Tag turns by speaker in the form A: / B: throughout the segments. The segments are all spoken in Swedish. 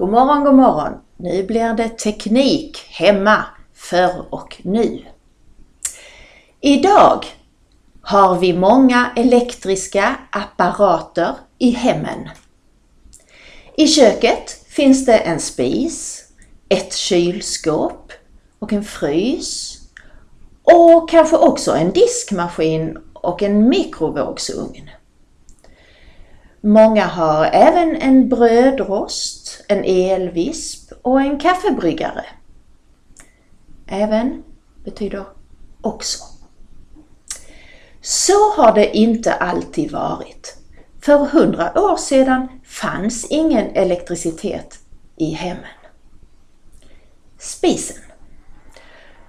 A: God morgon, god morgon! Nu blir det teknik hemma, förr och nu. Idag har vi många elektriska apparater i hemmen. I köket finns det en spis, ett kylskåp och en frys och kanske också en diskmaskin och en mikrovågsugn. Många har även en brödrost, en elvisp och en kaffebryggare. Även betyder också. Så har det inte alltid varit. För hundra år sedan fanns ingen elektricitet i hemmen. Spisen.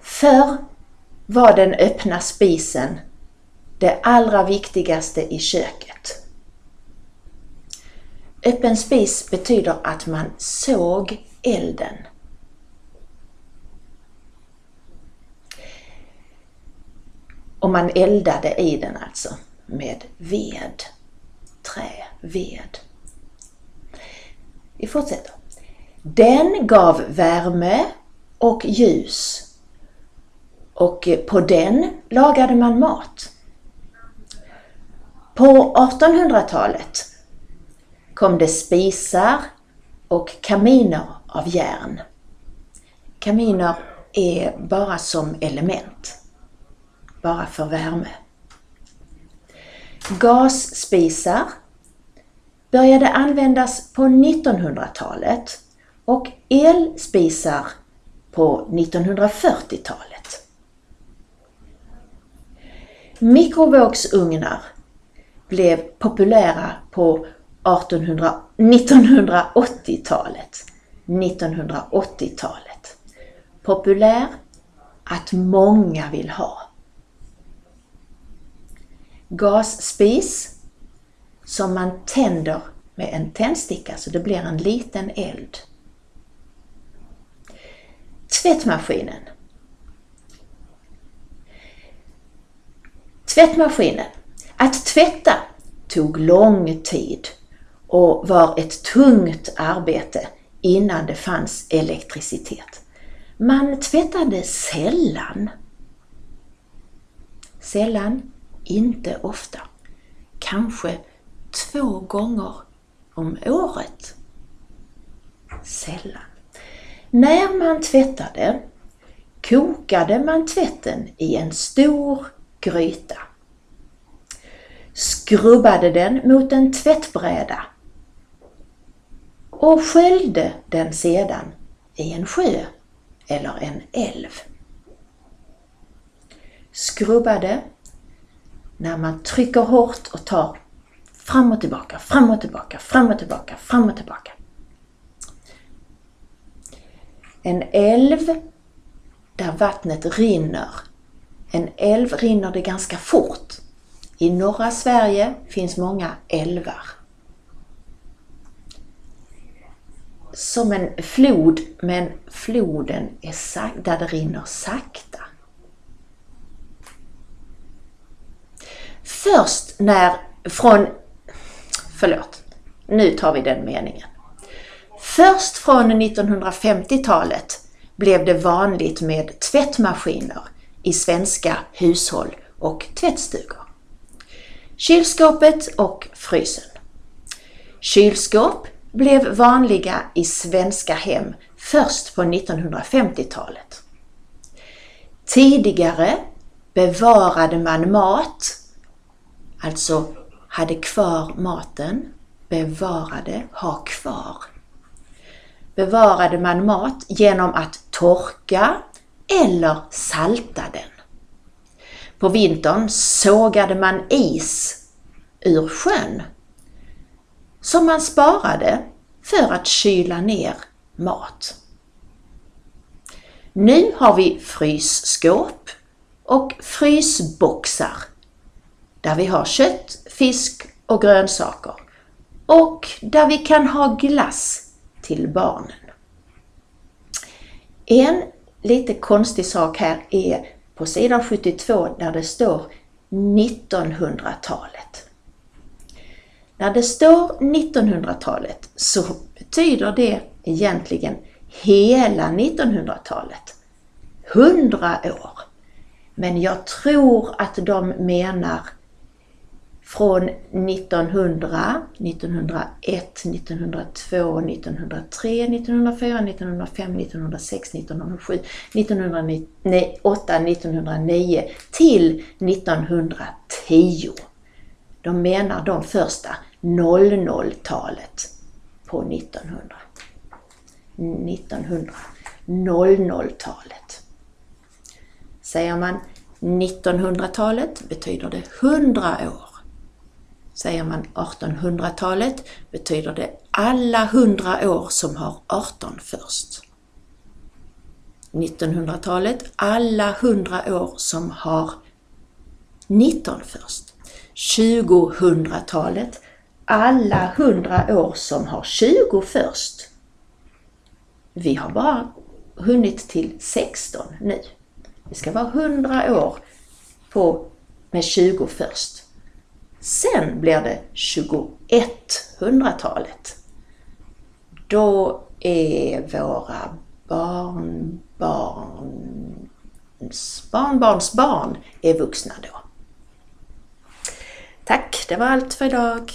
A: Förr var den öppna spisen det allra viktigaste i köket. Öppen spis betyder att man såg elden. Och man eldade i den alltså med ved, trä, ved. Vi fortsätter. Den gav värme och ljus och på den lagade man mat. På 1800-talet kom det spisar och kaminer av järn. Kaminer är bara som element, bara för värme. Gasspisar började användas på 1900-talet och elspisar på 1940-talet. Mikrovågsugnar blev populära på 1980-talet. 1980-talet. Populär att många vill ha. Gasspis som man tänder med en tändsticka så det blir en liten eld. Tvättmaskinen. Tvättmaskinen. Att tvätta tog lång tid och var ett tungt arbete innan det fanns elektricitet. Man tvättade sällan. Sällan, inte ofta. Kanske två gånger om året. Sällan. När man tvättade kokade man tvätten i en stor gryta. Skrubbade den mot en tvättbräda och sköljde den sedan i en sjö eller en älv. Skrubbade när man trycker hårt och tar fram och tillbaka, fram och tillbaka, fram och tillbaka, fram och tillbaka. En älv där vattnet rinner. En älv rinner det ganska fort. I norra Sverige finns många älvar. Som en flod, men floden är där det rinner sakta. Först när, från, förlåt, nu tar vi den meningen. Först från 1950-talet blev det vanligt med tvättmaskiner i svenska hushåll och tvättstugor. Kylskåpet och frysen. Kylskåp blev vanliga i svenska hem först på 1950-talet. Tidigare bevarade man mat, alltså hade kvar maten, bevarade, ha kvar. Bevarade man mat genom att torka eller salta den. På vintern sågade man is ur sjön som man sparade för att kyla ner mat. Nu har vi frysskåp och frysboxar där vi har kött, fisk och grönsaker och där vi kan ha glass till barnen. En lite konstig sak här är på sidan 72 där det står 1900-talet. När det står 1900-talet så betyder det egentligen hela 1900-talet. 100 år. Men jag tror att de menar från 1900, 1901, 1902, 1903, 1904, 1905, 1906, 1907, 1908, 1909 till 1910. De menar de första 00-talet på 1900. 1900. 00-talet. Säger man 1900-talet betyder det 100 år. Säger man 1800-talet betyder det alla 100 år som har 18 först. 1900-talet alla 100 år som har 19 först. 2000-talet alla 100 år som har 20 först. Vi har bara hunnit till 16 nu. Det ska vara 100 år på, med 20 först. Sen blir det 2100-talet. Då är våra barnbarns barnbarns barn är vuxna då. Tack, det var allt för idag.